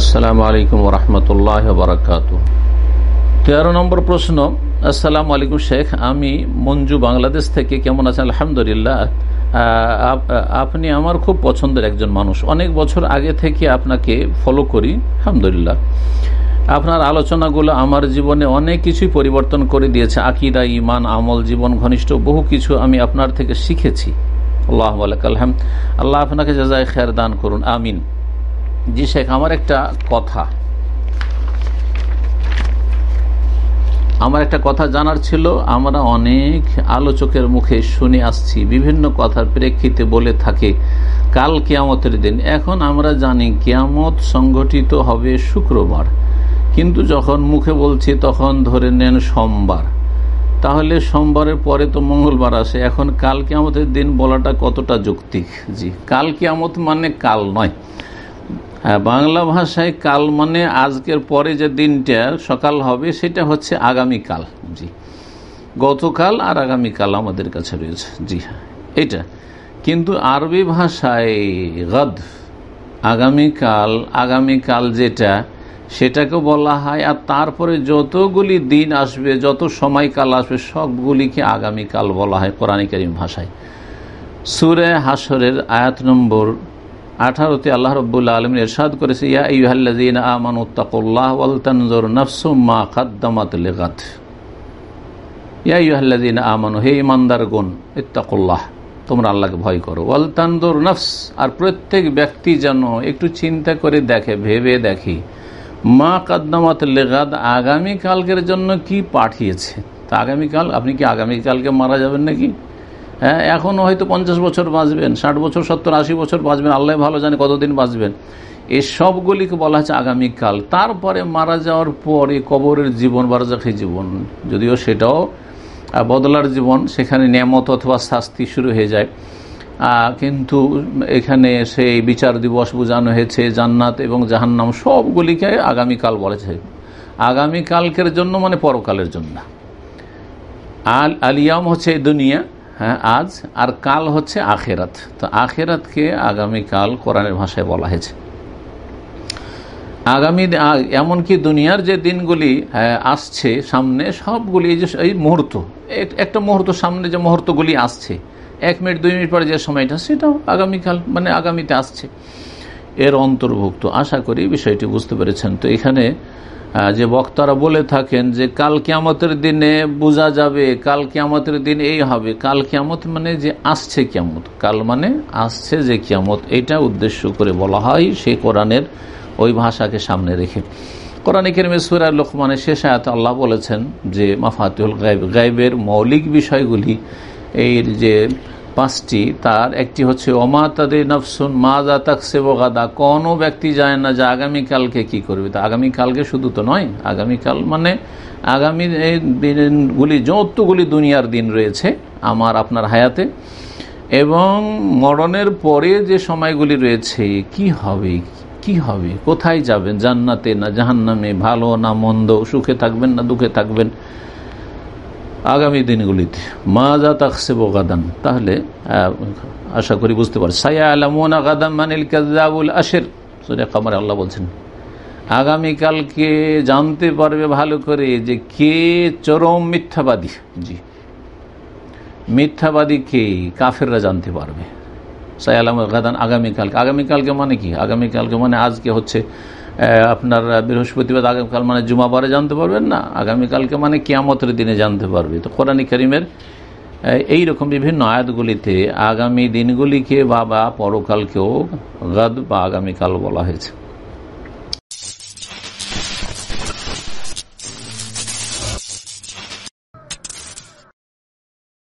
আসসালামু আলাইকুম রহমতুল্লাহ বারাকাত তেরো নম্বর প্রশ্ন, আসসালামু আলাইকুম শেখ, আমি মঞ্জু বাংলাদেশ থেকে, কেমন আছেন? আলহামদুলিল্লাহ। আপনি আমার খুব পছন্দের একজন মানুষ। অনেক বছর আগে থেকে আপনাকে ফলো করি, আলহামদুলিল্লাহ। আপনার আলোচনাগুলো আমার জীবনে অনেক কিছুই পরিবর্তন করে দিয়েছে। আকিদা ইমান আমল, জীবন, ঘনিষ্ঠ বহু কিছু আমি আপনার থেকে শিখেছি। আল্লাহ আলহাম আল্লাহ আপনাকে যাজায় খেয়ার দান করুন। আমিন। জি শেখ, আমার একটা কথা। আমার একটা কথা জানার ছিল, আমরা অনেক আলোচকের মুখে শুনে আসছি, বিভিন্ন কথার প্রেক্ষিতে বলে থাকে, কাল কেয়ামতের দিন। এখন আমরা জানি কেয়ামত সংগঠিত হবে শুক্রবার, কিন্তু যখন মুখে বলছি তখন ধরে নেন সোমবার। তাহলে সোমবারের পরে তো মঙ্গলবার আসে। এখন কাল কেয়ামতের দিন বলাটা কতটা যৌক্তিক? জি, কাল কেয়ামত মানে কাল নয়। বাংলা ভাষায় কাল মানে আজকের পরে যে দিনটা সকাল হবে, সেটা হচ্ছে আগামীকাল। জি। গতকাল আর আগামীকাল আমাদের কাছে রয়েছে। জি হ্যাঁ এটা কিন্তু আরবি ভাষায় গদ আগামীকাল আগামীকাল যেটা সেটাকে বলা হয়, আর তারপরে যতগুলি দিন আসবে, যত সময়কাল আসবে, সবগুলিকে আগামীকাল বলা হয় কোরআনিকারী ভাষায়। সুরে হাসরের আয়াত নম্বর আঠারোতে আল্লাহ রব্বুল্লা আলমিন এরশাদ করেছে, ইয়া ইয়া হে তোমরা আল্লাহকে ভয় করো। ওয়ালতানজোর নফস, আর প্রত্যেক ব্যক্তি যেন একটু চিন্তা করে দেখে, ভেবে দেখি, মা কাদ্দামাত লেগাদ আগামীকালকের জন্য কি পাঠিয়েছে? তা আগামীকাল, আপনি কি আগামীকালকে মারা যাবেন নাকি? হ্যাঁ এখনও হয়তো পঞ্চাশ বছর বাঁচবেন, ষাট বছর, সত্তর, আশি বছর বাঁচবেন, আল্লাহ ভালো জানে কতদিন বাঁচবেন। এই সবগুলিকে বলা হচ্ছে আগামীকাল তারপরে মারা যাওয়ার পরে কবরের জীবন বারজাখি জীবন, যদিও সেটাও বদলার জীবন, সেখানে নিয়ামত অথবা শাস্তি শুরু হয়ে যায়। কিন্তু এখানে সেই বিচার দিবস বোঝানো হয়েছে, জান্নাত এবং জাহান্নাম সবগুলিকে আগামীকাল বলেছে আগামীকালকের জন্য মানে পরকালের জন্য। আল আলিয়াম হচ্ছে দুনিয়া। হ্যাঁ আজ আর কাল হচ্ছে আখেরাত। তো আখেরাতকে আগামীকাল কোরআনের ভাষায় বলা হয়েছে। আগামী এমনকি দুনিয়ার যে দিনগুলি আসছে সামনে, সবগুলি এই যে এই মুহূর্ত একটা মুহূর্ত সামনে যে মুহূর্তগুলি আসছে, এক মিনিট, দুই মিনিট পরে যে সময়টা, সেটাও আগামীকাল মানে আগামীতে আসছে। এর অন্তর্ভুক্ত। আশা করি বিষয়টি বুঝতে পেরেছেন। তো এখানে যে বক্তারা বলে থাকেন যে কাল কেয়ামতের দিনে বোঝা যাবে, কাল কেয়ামতের দিন এই হবে। কাল কেয়ামত মানে যে আসছে কেয়ামত। কাল মানে আসছে যে কেয়ামত। এটা উদ্দেশ্য করে বলা হয় সেই কোরআনের ওই ভাষাকে সামনে রেখে। কোরআন কেরমে সুরা লোকমানের শেষ আয়াত আল্লাহ বলেছেন যে মাফাতুল গাইব গাইবের মৌলিক বিষয়গুলি, এই যে পাঁচটি, তার একটি হচ্ছে, ওমা তাদের নফসুন মা যা তাকসে গাদা কোনো ব্যক্তি যায় না যে আগামীকালকে কি করবে। তা আগামীকালকে শুধু তো নয়, আগামীকাল মানে আগামী এই দিনগুলি যতগুলি দুনিয়ার দিন রয়েছে আমার, আপনার হায়াতে। এবং মরণের পরে যে সময়গুলি রয়েছে, কি হবে কি হবে, কোথায় যাবেন? জান্নাতে না জাহান্নামে? ভালো না মন্দ? সুখে থাকবেন না দুঃখে থাকবেন? আগামী দিনগুলিতে। মা যা তাকসে গাদান, তাহলে আশা করি বুঝতে পারছি। সায়া আলামোনা গাদাম মানিল কাজাবুল আশের। সুরে কামার, আল্লাহ বলছেন, আগামীকালকে জানতে পারবে ভালো করে যে কে চরম মিথ্যাবাদী। জি। মিথ্যাবাদী কে? কাফেররা জানতে পারবে। সাই আলাম গাদান আগামীকালকে। আগামীকালকে মানে কি? আগামীকালকে মানে আজকে হচ্ছে আপনার বৃহস্পতিবার আগামীকাল মানে জুমাবারে জানতে পারবেন না। আগামীকালকে মানে কিয়ামতের দিনে জানতে পারবে। তো কোরআনী করিমের এই রকম বিভিন্ন আয়াতগুলিতে আগামী দিনগুলিকে বা পরকালকেও গাদ বা আগামীকাল বলা হয়েছে।